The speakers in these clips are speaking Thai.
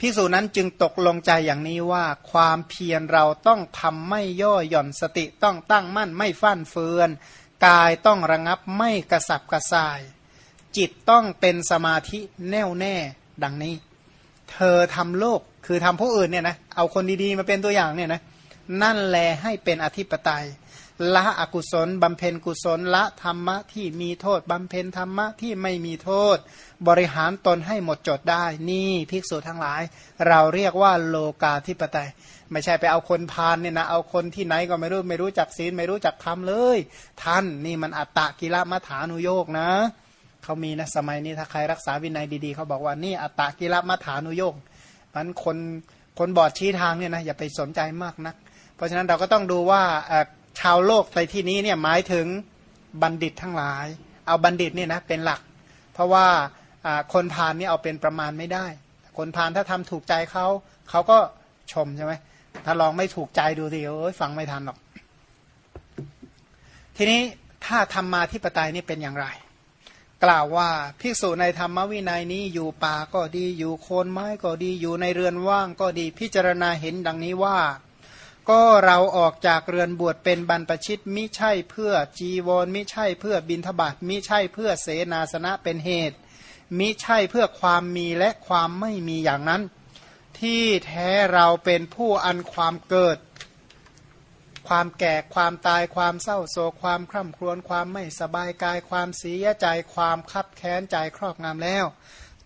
พิสูจนั้นจึงตกลงใจอย่างนี้ว่าความเพียรเราต้องทำไม่ย่อหย่อนสติต้องตั้งมั่นไม่ฟั่นเฟือน กายต้องระงับไม่กระสับกระส่าย จิตต้องเป็นสมาธิแน่วแน่ดังนี้ เธอทำโลกคือทำผู้อื่นเนี่ยนะเอาคนดีๆมาเป็นตัวอย่างเนี่ยนะนั่นแลให้เป็นอธิปไตย ละอกุศลบำเพ็ญกุศลละธรรมะที่มีโทษบำเพ็ญธรรมะที่ไม่มีโทษ บริหารตนให้หมดจดได้ นี่ภิกษุทั้งหลาย เราเรียกว่าโลกาธิปไตย ไม่ใช่ไปเอาคนพาลเนี่ยนะเอาคนที่ไหนก็ไม่รู้ไม่รู้จักศีลไม่รู้จักธรรมเลย ท่านนี่มันอัตตะกิลมัฐานุโยกนะเขามีนะสมัยนี้ถ้าใครรักษาวินัยดีๆเขาบอกว่านี่อัตตะกิลมัฐานุโยกมันคนคนบอดชี้ทางเนี่ยนะอย่าไปสนใจมากนัก เพราะฉะนั้นเราก็ต้องดูว่า ชาวโลกในที่นี้เนี่ยหมายถึงบัณฑิตทั้งหลาย เอาบัณฑิตเนี่ยนะเป็นหลัก เพราะว่าคนพาลนี่เอาเป็นประมาณไม่ได้ คนพาลถ้าทำถูกใจเขาเขาก็ชมใช่ไหมถ้าลองไม่ถูกใจดูสิโอ้ยฟังไม่ทันหรอก ทีนี้ถ้าธรรมาธิปไตยนี่เป็นอย่างไร กล่าวว่าภิกษุในธรรมวินัยนี้อยู่ป่าก็ดีอยู่โคนไม้ก็ดีอยู่ในเรือนว่างก็ดีพิจารณาเห็นดังนี้ว่า ก็เราออกจากเรือนบวชเป็นบรรพชิตมิใช่เพื่อจีวรมิใช่เพื่อบินทบาทมิใช่เพื่อเสนาสนะเป็นเหตุ มิใช่เพื่อความมีและความไม่มีอย่างนั้น ที่แท้เราเป็นผู้อันความเกิด ความแก่ความตายความเศร้าโศกความคร่ำครวญความไม่สบายกายความเสียใจความคับแค้นใจครอบงำแล้ว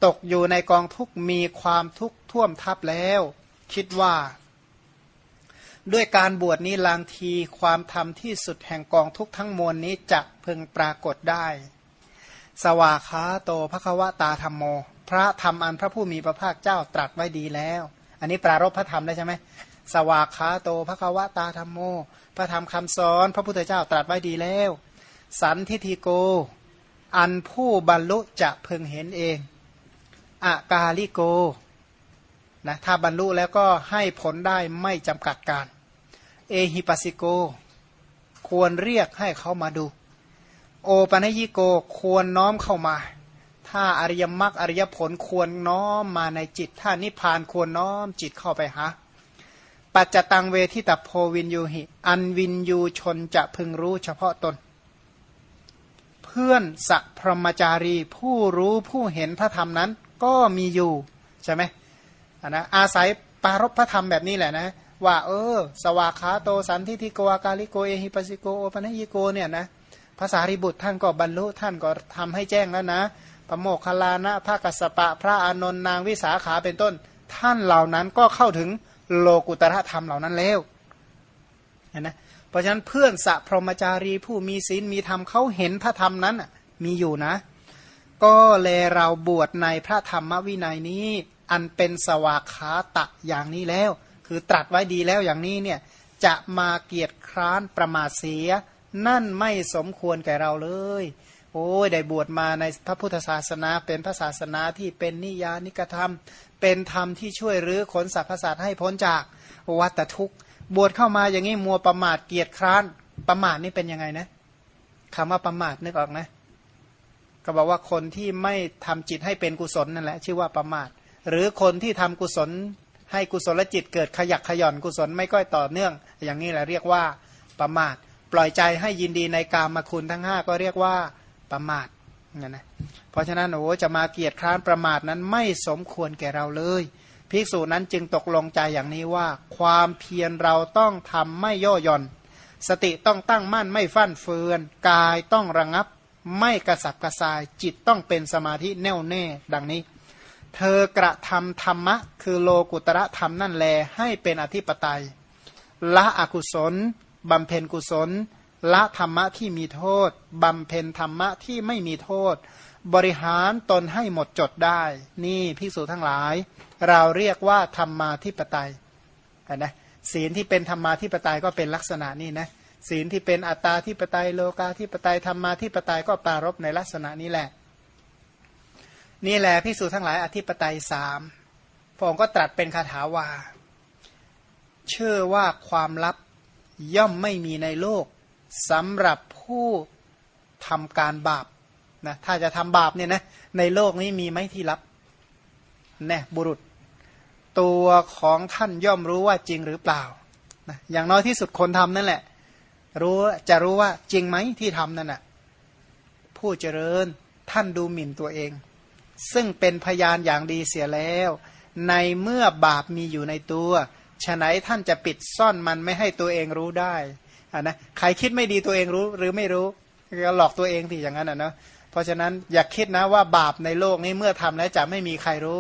ตกอยู่ในกองทุกมีความทุกข์ท่วมทับแล้ว คิดว่า ด้วยการบวชนี้ลางทีความธรรมที่สุดแห่งกองทุกทั้งมวลนี้จะพึงปรากฏได้ สวาคาโตภควตาธรรมโม พระธรรมอันพระผู้มีพระภาคเจ้าตรัสไว้ดีแล้ว อันนี้ปรารบพระธรรมได้ใช่ไหมสวาคาโตภควตาธรรมโม พระธรรมคำสอน พระพุทธเจ้าตรัสไว้ดีแล้ว สันทิทิโก อันผู้บรรลุจะพึงเห็นเองอากาลิโกนะถ้าบรรลุแล้วก็ให้ผลได้ไม่จำกัดการ เอหิปัสสิโก ควรเรียกให้เขามาดู โอปัญญิโกควรน้อมเข้ามา ถ้าอริยมรรคอริยผลควรน้อมมาในจิต ถ้านิพพานควรน้อมจิตเข้าไปหาปัจจตังเวทิตโพวินยูหิ อันวินยูชนจะพึงรู้เฉพาะตน เพื่อนสัพรมจารีผู้รู้ผู้เห็นพระธรรมนั้นก็มีอยู่ ใช่ไหมนะอาศัยปารบพระธรรมแบบนี้แหละนะ ว่าเออ สวากขาโตสันทิทิโกอากาลิโกเอหิปัสิโกโอปัญญิโกเนี่ยนะภาษาริบุตรท่านก็บรรลุท่านก็ทำให้แจ้งแล้วนะพระโมคคัลลานะพระกัสสปะ พระอานนท์นางวิสาขาเป็นต้น ท่านเหล่านั้นก็เข้าถึงโลกุตระธรรมเหล่านั้นแล้วเห็นไหมเพราะฉะนั้นเพื่อนสัพรมจารีผู้มีศีลมีธรรมเขาเห็นพระธรรมนั้นมีอยู่นะ ก็เลเราบวชในพระธรรมวินัยนี้ อันเป็นสวากขาตะอย่างนี้แล้ว คือตรัสไว้ดีแล้วอย่างนี้เนี่ยจะมาเกียรติคร้านประมาทเสีย นั่นไม่สมควรแก่เราเลย โอ้ยได้บวชมาในพระพุทธศาสนา เป็นพระศาสนาที่เป็นนิยานิกธรรม เป็นธรรมที่ช่วยรื้อขนสรรพสัตว์ให้พ้นจากวัฏทุกข์ บวชเข้ามาอย่างนี้มัวประมาทเกียรติคร้านประมาทนี่เป็นยังไงนะคำว่าประมาทนึกออกนะก็บอกว่าคนที่ไม่ทำจิตให้เป็นกุศลนั่นแหละ ชื่อว่าประมาท หรือคนที่ทำกุศล ให้กุศลจิตเกิดขยักขย่อนกุศลไม่ก้อยต่อเนื่อง อย่างนี้แหละเรียกว่าประมาท ปล่อยใจให้ยินดีในกามคุณทั้ง 5 ก็เรียกว่าประมาทนะนะเพราะฉะนั้นโอ้จะมาเกียรติคร้านประมาทนั้นไม่สมควรแก่เราเลย ภิกษุนั้นจึงตกลงใจอย่างนี้ว่า ความเพียรเราต้องทำไม่ย่อหย่อน สติต้องตั้งมั่นไม่ฟั่นเฟือนกายต้องระงับ ไม่กระสับกระส่ายจิตต้องเป็นสมาธิแน่วแน่ดังนี้ เธอกระทำธรรมะ คือโลกุตระธรรมนั่นแล ให้เป็นอธิปไตย ละอกุศลบำเพ็ญกุศล ละธรรมะที่มีโทษบำเพ็ญธรรมะที่ไม่มีโทษ บริหารตนให้หมดจดได้ นี่พิสูจทั้งหลาย เราเรียกว่าธรรมาธิปไตยนะศีลที่เป็นธรรมาธิปไตยก็เป็นลักษณะนี้นะศีลที่เป็นอัตตาธิปไตยโลกาธิปไตยธรรมาธิปไตยก็ปรารบในลักษณะนี้แหละ นี่แหละพิสูจทั้งหลายอธิปไตยสามพระองค์ก็ตรัสเป็นคาถาว่าเชื่อว่าความลับย่อมไม่มีในโลกสำหรับผู้ทำการบาปนะถ้าจะทำบาปเนี่ยนะในโลกนี้มีไหมที่ลับแน่บุรุษ ตัวของท่านย่อมรู้ว่าจริงหรือเปล่านะอย่างน้อยที่สุดคนทำนั่นแหละ รู้จะรู้ว่าจริงไหมที่ทำนั่นน่ะผู้เจริญท่านดูหมิ่นตัวเอง ซึ่งเป็นพยานอย่างดีเสียแล้ว ในเมื่อบาปมีอยู่ในตัวฉะไหนท่านจะปิดซ่อนมันไม่ให้ตัวเองรู้ได้อ่านะใครคิดไม่ดีตัวเองรู้หรือไม่รู้ก็หลอกตัวเองที่อย่างนั้นอะเนาะเพราะฉะนั้นอย่าคิดนะว่าบาปในโลกนี้เมื่อทำแล้วจะไม่มีใครรู้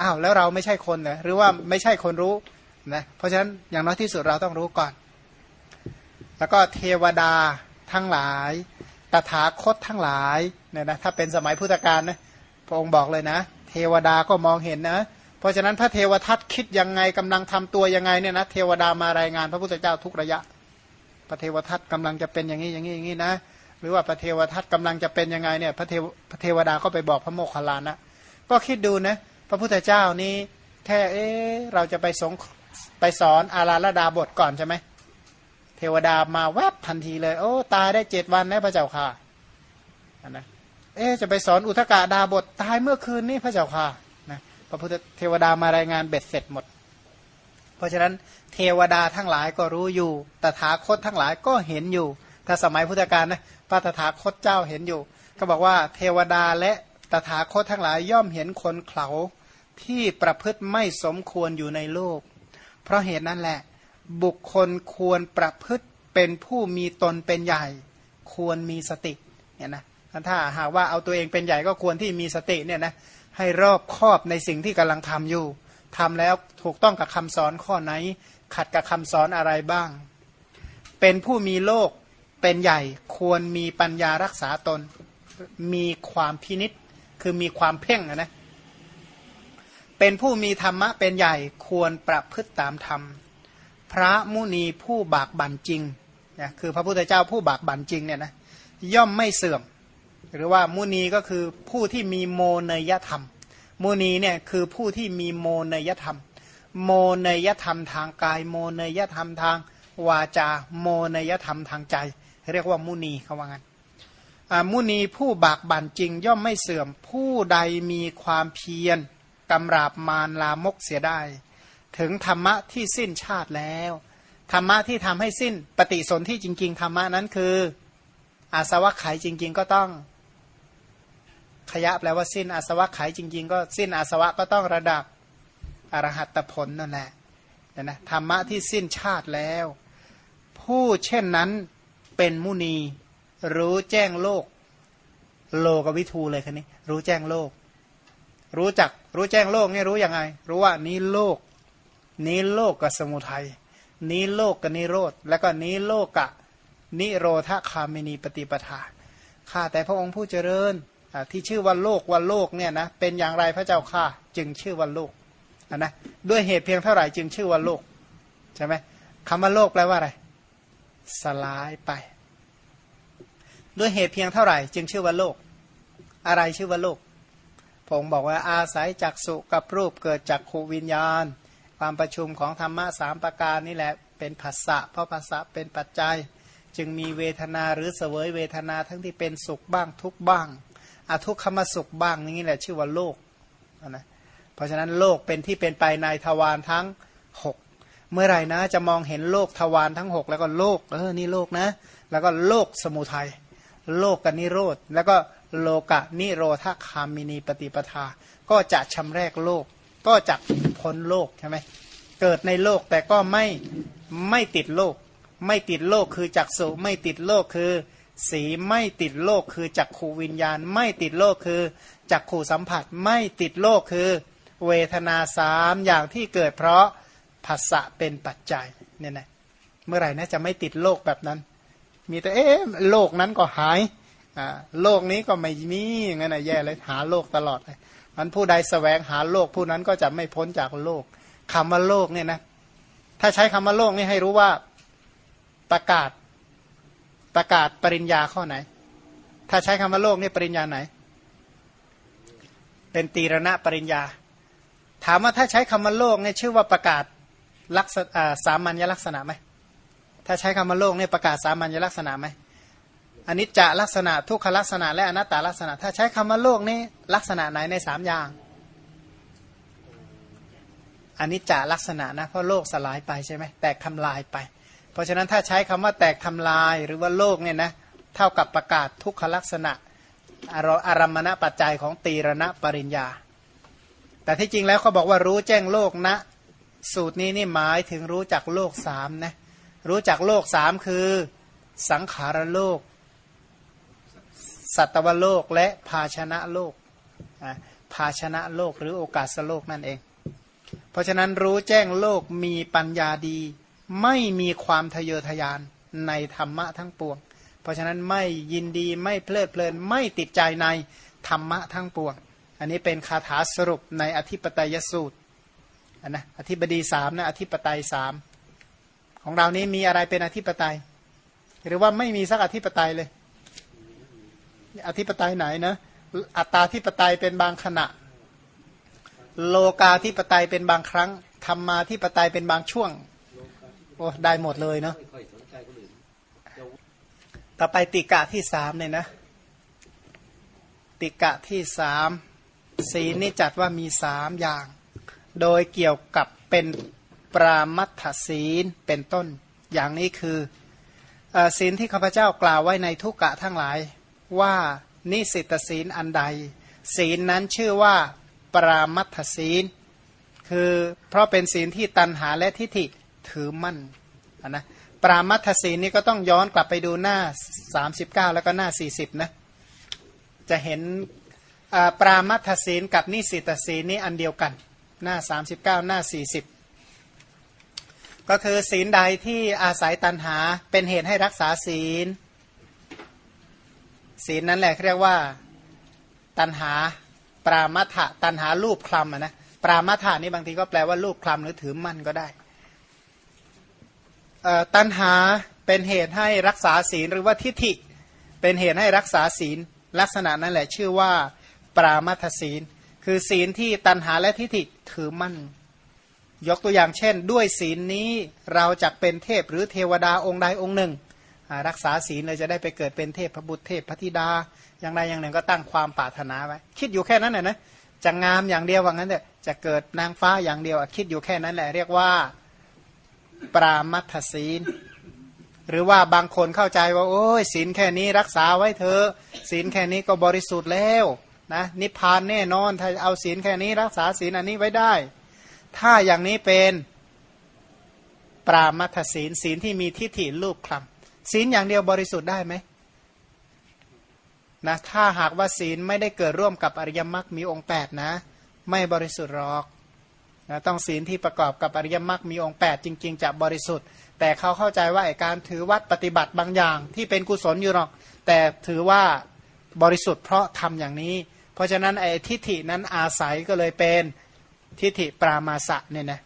อ้าวแล้วเราไม่ใช่คนเหรอหรือว่าไม่ใช่คนรู้นะเพราะฉะนั้นอย่างน้อยที่สุดเราต้องรู้ก่อน แล้วก็เทวดาทั้งหลาย ตถาคตทั้งหลายเนี่ยนะถ้าเป็นสมัยพุทธกาลนะ พระองค์บอกเลยนะ เทวดาก็มองเห็นนะ เพราะฉะนั้นพระเทวทัตคิดยังไงกำลังทำตัวยังไงเนี่ยนะเทวดามารายงานพระพุทธเจ้าทุกระยะ พระเทวทัตกำลังจะเป็นอย่างนี้อย่างนี้อย่างนี้นะ หรือว่าพระเทวทัตกำลังจะเป็นยังไงเนี่ยพระเทวพระเทวดาก็ไปบอกพระโมคคัลลานะ ก็คิดดูนะพระพุทธเจ้านี้แค่เอ๊เราจะไปสงไปสอนอาราลดาบทก่อนใช่ไหมเทวดามาแวบทันทีเลย โอ้ตายได้เจ็ดวันแล้วพระเจ้าค่ะนะ เอ๊จะไปสอนอุทกาดาบทตายเมื่อคืนนี้พระเจ้าค่ะนะพระพุทธเทวดามารายงานเบ็ดเสร็จหมด เพราะฉะนั้นเทวดาทั้งหลายก็รู้อยู่ ตถาคตทั้งหลายก็เห็นอยู่ ถ้าสมัยพุทธกาลนะพระตถาคตเจ้าเห็นอยู่ ก็บอกว่าเทวดาและตถาคตทั้งหลายย่อมเห็นคนเขาที่ประพฤติไม่สมควรอยู่ในโลก เพราะเหตุนั้นแหละ บุคคลควรประพฤติเป็นผู้มีตนเป็นใหญ่ ควรมีสติเนี่ยนะ ถ้าหากว่าเอาตัวเองเป็นใหญ่ก็ควรที่มีสติเนี่ยนะให้รอบคอบในสิ่งที่กำลังทำอยู่ทำแล้วถูกต้องกับคำสอนข้อไหน ขัดกับคำสอนอะไรบ้าง เป็นผู้มีโลกเป็นใหญ่ควรมีปัญญารักษาตน มีความพินิษคือมีความเพ่งนะเป็นผู้มีธรรมะเป็นใหญ่ควรประพฤติตามธรรม พระมุนีผู้บากบั่นจริงเนี่ยคือพระพุทธเจ้าผู้บากบั่นจริงเนี่ยนะย่อมไม่เสื่อม หรือว่ามุนีก็คือผู้ที่มีโมเนยธรรม มุนีเนี่ยคือผู้ที่มีโมเนยธรรม โมเนยธรรมทางกาย โมเนยธรรมทางวาจา โมเนยธรรมทางใจ เรียกว่ามุนีเขาว่างั้นมุนีผู้บากบั่นจริงย่อมไม่เสื่อมผู้ใดมีความเพียรกำราบมารลามกเสียได้ ถึงธรรมะที่สิ้นชาติแล้ว ธรรมะที่ทำให้สิ้นปฏิสนธิจริง ๆ ธรรมะนั้นคือ อาสวะไขจริง ๆ ก็ต้อง ขยะแปลว่าสิ้นอาสวะไขจริง ๆ ก็สิ้นอาสวะก็ต้องระดับอรหัตผลนั่นแหละนะธรรมะที่สิ้นชาติแล้ว ผู้เช่นนั้นเป็นมุนี รู้แจ้งโลก โลกวิทูเลยคันนี้ รู้แจ้งโลก รู้จักรู้แจ้งโลกนี่รู้ยังไง รู้ว่านี้โลก นี้โลกกับสมุทัยนี้โลกกับนิโรธแล้วก็นี้โลกกับนิโรธคามินีปฏิปทาข้าแต่พระองค์ผู้เจริญ ที่ชื่อว่าโลกว่าโลกเนี่ยนะเป็นอย่างไรพระเจ้าข้าจึงชื่อว่าโลกนะด้วยเหตุเพียงเท่าไหร่จึงชื่อว่าโลกใช่ไหมคำว่าโลกแปลว่าอะไร สลายไป ด้วยเหตุเพียงเท่าไหร่ จึงชื่อว่าโลก อะไรชื่อว่าโลกผมบอกว่าอาศัยจักสุกับรูปเกิดจากขูวิญญาณ ความประชุมของธรรมะสามประการนี่แหละเป็นภาษะเพราะภาษะเป็นปัจจัย จึงมีเวทนาหรือเสวยเวทนาทั้งที่เป็นสุขบ้างทุกบ้าง อาทุกขมสุขบ้างนี่แหละชื่อว่าโลกนะเพราะฉะนั้นโลกเป็นที่เป็นไปในทวารทั้ง 6 เมื่อไหร่นะจะมองเห็นโลกทวารทั้ง 6 แล้วก็โลกเออนี่โลกนะ แล้วก็โลกสมุทัยโลกกนิโรธแล้วก็โลกะนิโรธคามินีปฏิปทา ก็จะชำแรกโลก ก็จะพ้นโลกใช่ไหมเกิดในโลกแต่ก็ไม่ไม่ติดโลก ไม่ติดโลกคือจักสุไม่ติดโลกคือ สีไม่ติดโลกคือจักขูวิญญาณ ไม่ติดโลกคือจักขูสัมผัส ไม่ติดโลกคือ เวทนาสามอย่างที่เกิดเพราะภาษะเป็นปัจจัยเนี่ยนะเมื่อไหร่นะจะไม่ติดโลกแบบนั้น มีแต่เอ๊ะโลกนั้นก็หายอ่าโลกนี้ก็ไม่มีอย่างนั้นนะแย่เลยหาโลกตลอดเลยมันผู้ใดสแสวงหาโลกผู้นั้นก็จะไม่พ้นจากโลกคำว่าโลกเนี่ยนะถ้าใช้คำว่าโลกนี่ให้รู้ว่าประกาศ ประกาศปริญญาข้อไหน ถ้าใช้คำว่าโลกนี่ปริญญาไหน เป็นตีรณะปริญญา ถามว่าถ้าใช้คำว่าโลกเนี่ยชื่อว่าประกาศลักษณะสามัญลักษณะไหมถ้าใช้คำว่าโลกเนี่ยประกาศสามัญลักษณะไหมอันนี้จะลักษณะทุกขลักษณะ และอนัตตลักษณะ ถ้าใช้คำว่าโลกนี่ลักษณะไหนในสามอย่างอันนี้จะลักษณะนะเพราะโลกสลายไปใช่ไหมแตกทำลายไป เพราะฉะนั้นถ้าใช้คำว่าแตกทำลายหรือว่าโลกเนี่ยนะเท่ากับประกาศทุกขลักษณะอารมณปัจจัยของตีรณปริญญา แต่ที่จริงแล้วเขาบอกว่ารู้แจ้งโลกนะ สูตรนี้นี่หมายถึงรู้จักโลกสามนะรู้จักโลกสามคือ สังขารโลก สัตวโลกและภาชนะโลกภาชนะโลกหรือโอกาสโลกนั่นเอง เพราะฉะนั้นรู้แจ้งโลกมีปัญญาดี ไม่มีความทะเยอทะยานในธรรมะทั้งปวง เพราะฉะนั้นไม่ยินดีไม่เพลิดเพลินไม่ติดใจในธรรมะทั้งปวง อันนี้เป็นคาถาสรุปในอธิปไตยสูตรนนะอธิบดีสามนะอธิปไตยสามของเรานี้มีอะไรเป็นอธิปไตย หรือว่าไม่มีสักอธิปไตยเลย อธิปไตยไหนนะอัตตาธิปไตยเป็นบางขณะ โลกาธิปไตยเป็นบางครั้งธรรมาธิปไตยเป็นบางช่วง โอ้ได้หมดเลยเนาะต่อไปติกะที่สามเนี่ยนะ ติกะที่สามศีลนี่จัดว่ามีสามอย่าง โดยเกี่ยวกับเป็นปรามัตถศีลเป็นต้น อย่างนี้คือศีลที่ข้าพเจ้ากล่าวไว้ในทุกกะทั้งหลาย ว่านิสิตศีลอันใด ศีลนั้นชื่อว่า ปรามัตถศีล คือเพราะเป็นศีลที่ตันหาและทิฏฐิ ถือมั่นนะปรามัตถศีลนี้ก็ต้องย้อนกลับไปดูหน้า 39 แล้วก็หน้า 40 นะ จะเห็นปรามัตถศีลกับนิสิตศีลนี้อันเดียวกัน หน้า 39 หน้า 40 ก็คือศีลใดที่อาศัยตันหาเป็นเหตุให้รักษาศีล ศีลนั่นแหละเรียกว่าตันหาปรามัทะตันหารูปคลำนะปรามัทะนี่บางทีก็แปลว่ารูปคลำหรือถือมั่นก็ได้ ตันหาเป็นเหตุให้รักษาศีลหรือว่าทิฏฐิเป็นเหตุให้รักษาศีล ลักษณะนั่นแหละชื่อว่า ปรามัทศีล คือศีลที่ตันหาและทิฏฐิถือมั่น ยกตัวอย่างเช่น ด้วยศีลนี้เราจะเป็นเทพหรือเทวดาองค์ใดองค์หนึ่ง รักษาศีลเลยจะได้ไปเกิดเป็นเทพพระบุตรเทพพระธิดา อย่างใดอย่างหนึ่งก็ตั้งความปรารถนาไว้คิดอยู่แค่นั้นแหละนะจะงามอย่างเดียวว่างั้นเถอะจะเกิดนางฟ้าอย่างเดียวคิดอยู่แค่นั้นแหละเรียกว่า ปรามัทศีล หรือว่าบางคนเข้าใจว่า โอ้ยศีลแค่นี้รักษาไว้เถอะศีลแค่นี้ก็บริสุทธิ์แล้วนะนิพพานแน่นอนถ้าเอาศีลแค่นี้รักษาศีลอันนี้ไว้ได้ ถ้าอย่างนี้เป็นปรามัทศีลศีลที่มีทิฏฐิรูปคลำศีลอย่างเดียวบริสุทธิ์ได้ไหมนะถ้าหากว่าศีลไม่ได้เกิดร่วมกับอริยมรรคมีองค์ 8 นะ ไม่บริสุทธิ์หรอก นะต้องศีลที่ประกอบกับอริยมรรคมีองค์ 8 จริง ๆจะบริสุทธิ์ แต่เขาเข้าใจว่าการถือวัดปฏิบัติบางอย่าง ที่เป็นกุศลอยู่หรอก แต่ถือว่าบริสุทธิ์เพราะทำอย่างนี้ เพราะฉะนั้นไอ้ทิฏฐินั้นอาศัยก็เลยเป็นทิฏฐิปรามาสะเนี่ยนะ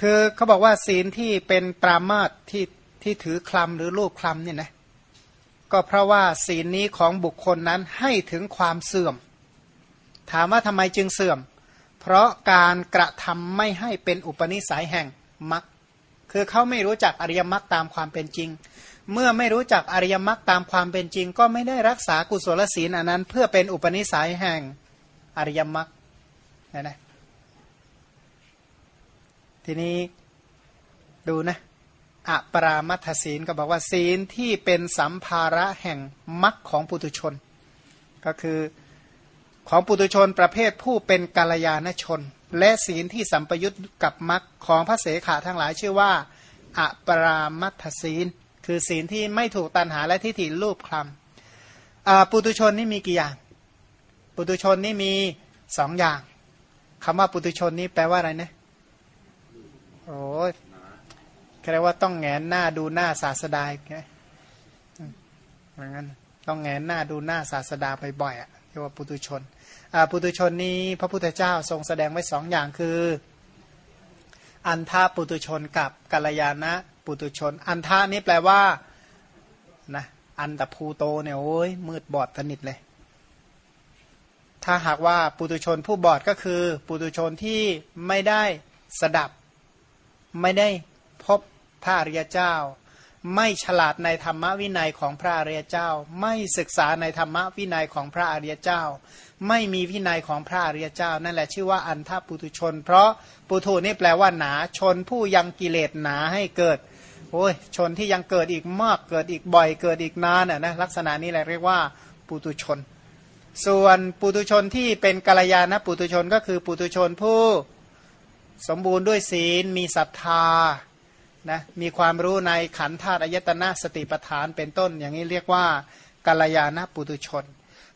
คือเขาบอกว่าศีลที่เป็นปรามาตที่ที่ถือคลำหรือลูกคลำเนี่ยนะก็เพราะว่าศีลนี้ของบุคคลนั้นให้ถึงความเสื่อม ถามว่าทำไมจึงเสื่อม เพราะการกระทำไม่ให้เป็นอุปนิสัยแห่งมรรคคือเขาไม่รู้จักอริยมรรคตามความเป็นจริง เมื่อไม่รู้จักอริยมรรคตามความเป็นจริง ก็ไม่ได้รักษากุศลศีลอันนั้น เพื่อเป็นอุปนิสัยแห่งอริยมรรคนะนะทีนี้ดูนะอะปรามัทศีลก็บอกว่าศีลที่เป็นสัมภาระแห่งมรรคของปุตุชน ก็คือ ของปุตุชนประเภทผู้เป็นกาลยานชน และศีลที่สัมปยุตกับมรรคของพระเสขาทั้งหลายชื่อว่าอปรามัทศีล คือศีลที่ไม่ถูกตันหาและทิฏฐิรูปคลำปุตุชนนี่มีกี่อย่าง ปุตุชนนี่มีสองอย่างคำว่าปุตุชนนี่แปลว่าอะไรนะโอ้ยแค่ว่าต้องแงนหน้าดูหน้าศาสดาแค่เหมือนกันต้องแงนหน้าดูหน้าศาสดาบ่อยๆอะเรียกว่าปุตุชน ปุตุชนนี้พระพุทธเจ้าทรงแสดงไว้สองอย่างคือ อันท่าปุตุชนกับกัลยาณะปุตุชน อันท่านี้แปลว่านะอันตภูโตเนี่ยโอ้ยมืดบอดสนิทเลย ถ้าหากว่าปุตุชนผู้บอดก็คือ ปุตุชนที่ไม่ได้สดับ ไม่ได้พบพระอริยเจ้า ไม่ฉลาดในธรรมวินัยของพระอริยเจ้า ไม่ศึกษาในธรรมวินัยของพระอริยเจ้า ไม่มีวินัยของพระอริยเจ้า นั่นแหละชื่อว่าอันทปุตุชน เพราะปุถุนี่แปลว่าหนาชนผู้ยังกิเลสหนาให้เกิดโอ้ยชนที่ยังเกิดอีกมากเกิดอีกบ่อยเกิดอีกนานน่ะนะลักษณะนี้แหละเรียกว่าปุตุชน ส่วนปุตุชนที่เป็นกัลยาณปุตุชนก็คือปุตุชนผู้สมบูรณ์ด้วยศีลมีศรัทธานะมีความรู้ในขันธ์ธาตุอายตนะสติปัฏฐานเป็นต้น อย่างนี้เรียกว่ากัลยาณปุตุชน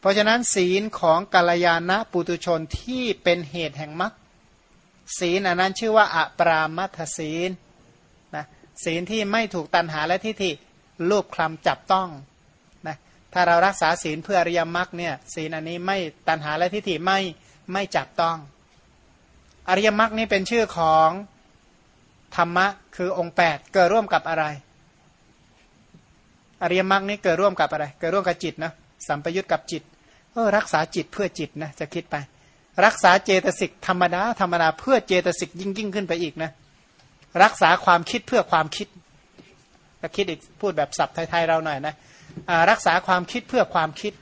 เพราะฉะนั้นศีลของกัลยาณปุตุชนที่เป็นเหตุแห่งมรรคศีลอันนั้นชื่อว่าอะปรามัทศีลนะศีลที่ไม่ถูกตันหาและทิฏฐิรูปคลำจับต้องนะถ้าเรารักษาศีลเพื่ออริยมรรคเนี่ยศีลอันนี้ไม่ตันหาและทิฏฐิไม่ไม่จับต้อง อริยมรรคนี้เป็นชื่อของธรรมะคือองค์ 8 เกิดร่วมกับอะไร อริยมรรคนี้เกิดร่วมกับอะไร เกิดร่วมกับจิตนะ สัมปยุตกับจิตเออรักษาจิตเพื่อจิตนะจะคิดไป รักษาเจตสิกธรรมดาธรรมดาเพื่อเจตสิกยิ่งยิ่งขึ้นไปอีกนะ รักษาความคิดเพื่อความคิดจะคิดอีกพูดแบบศัพท์ไทยๆเราหน่อยนะรักษาความคิดเพื่อความคิด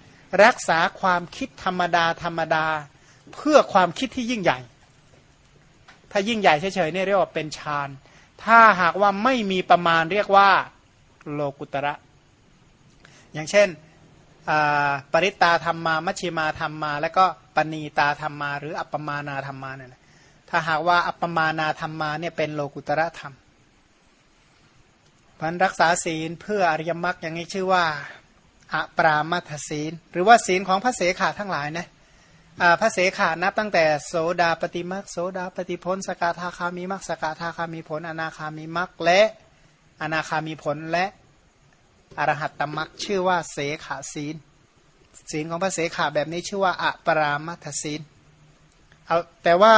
รักษาความคิดธรรมดาธรรมดา เพื่อความคิดที่ยิ่งใหญ่ ถ้ายิ่งใหญ่เฉยๆนี่เรียกว่าเป็นฌานถ้าหากว่าไม่มีประมาณเรียกว่า โลกุตระ อย่างเช่น ปริตตาธรรมมา มัชชิมาธรรมมา แล้วก็ปณีตาธรรมมา หรืออัปปมานาธรรมมาเนี่ยถ้าหากว่าอัปปมานาธรรมมาเนี่ยเป็นโลกุตระธรรมพันรักษาศีลเพื่ออริยมรรคอย่างนี้ชื่อว่าอะปรามัทศีล หรือว่าศีลของพระเสขาทั้งหลายนะพระเสขานับตั้งแต่โสดาปฏิมักโสดาปฏิพลสกาธาคามีมักสกาธาคามีผล อนาคามีมักและอนาคามีผลและ อรหัตตมักชื่อว่าเสขาศีล ศีลของพระเสขาแบบนี้ชื่อว่าอะปรามัทศีลเอาแต่ว่า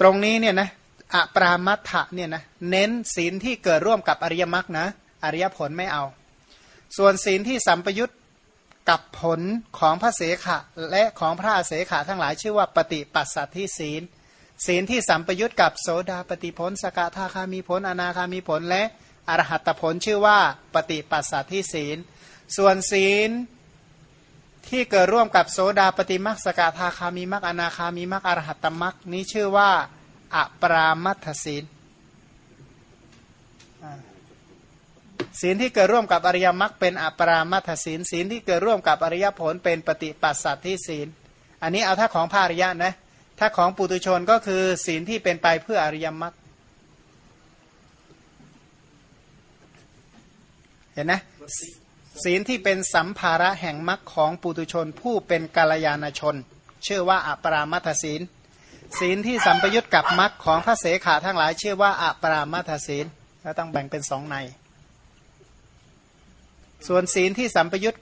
ตรงนี้เนี่ยนะอะปรามัทธะเนี่ยนะเน้นศีลที่เกิดร่วมกับอริยมรรคนะอริยผลไม่เอา ส่วนศีลที่สัมปยุตกับผลของพระเสขะและของพระเสขะทั้งหลายชื่อว่าปฏิปัสสัตที่ศีล ศีลที่สัมปยุตกับโสดาปฏิผลสกทาคามีผลอนาคามีผลและ อรหัตผลชื่อว่าปฏิปัสสัตที่ศีล ส่วนศีลที่เกิดร่วมกับโสดาปฏิมักสกทาคามีมักอนาคามีมักอรหัตตมักนี้ชื่อว่าอปรามัทศีลศีลที่เกิดร่วมกับอริยมรรคเป็นอปรามัทศีลศีลที่เกิดร่วมกับอริยผลเป็นปฏิปัสสัตที่ศีล อันนี้เอาถ้าของภาริยะนะถ้าของปุตุชนก็คือศีลที่เป็นไปเพื่ออริยมรรค เห็นนะศีลที่เป็นสัมภาระแห่งมรรคของปุตุชนผู้เป็นกาลยานชน ชื่อว่าอปรามัทศีล ศีลที่สัมปยุตกับมรรคของพระเสขาทั้งหลาย ชื่อว่าอปรามัทศีลแล้วต้องแบ่งเป็นสองใน ส่วนศีลที่สัมปยุต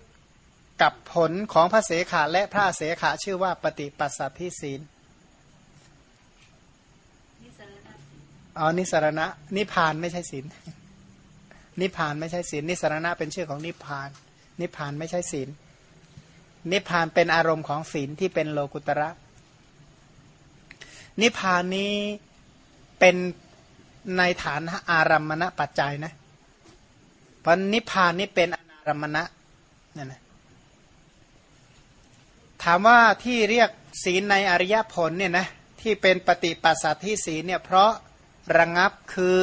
กับผลของพระเสขาและพระเสขาชื่อว่าปฏิปัสสัตที่ศีลอ๋อนิสรณะนิพานไม่ใช่ศีล นิพพานไม่ใช่ศีลนิสรณะเป็นชื่อของนิพพาน นิพพานไม่ใช่ศีลนิพพานเป็นอารมณ์ของศีลที่เป็นโลกุตระ นิพพานนี้เป็นในฐานอารัมมณปัจจัยนะเพราะนิพพานนี้เป็นอารัมมณะนั่นนะถามว่าที่เรียกศีลในอริยผลเนี่ยนะที่เป็นปฏิปัสสัตที่ศีลเนี่ยเพราะระงับคือ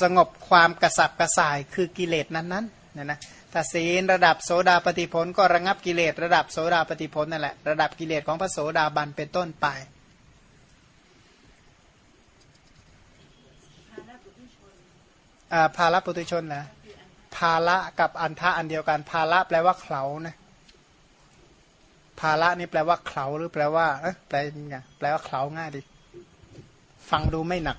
สงบความกระสับกระส่ายคือกิเลสนั้นๆเนี่ยนะถ้าศีลระดับโสดาปฏิผลก็ระงับกิเลสระดับโสดาปฏิผลนั่นแหละระดับกิเลสของพระโสดาบันเป็นต้นไปภาลปุตุชนนะภาละกับอันทะอันเดียวกันภาละแปลว่าเขานะภาละนี่แปลว่าเขาหรือแปลว่าเออแปลยังไงแปลว่าเขาง่ายดิฟังดูไม่หนัก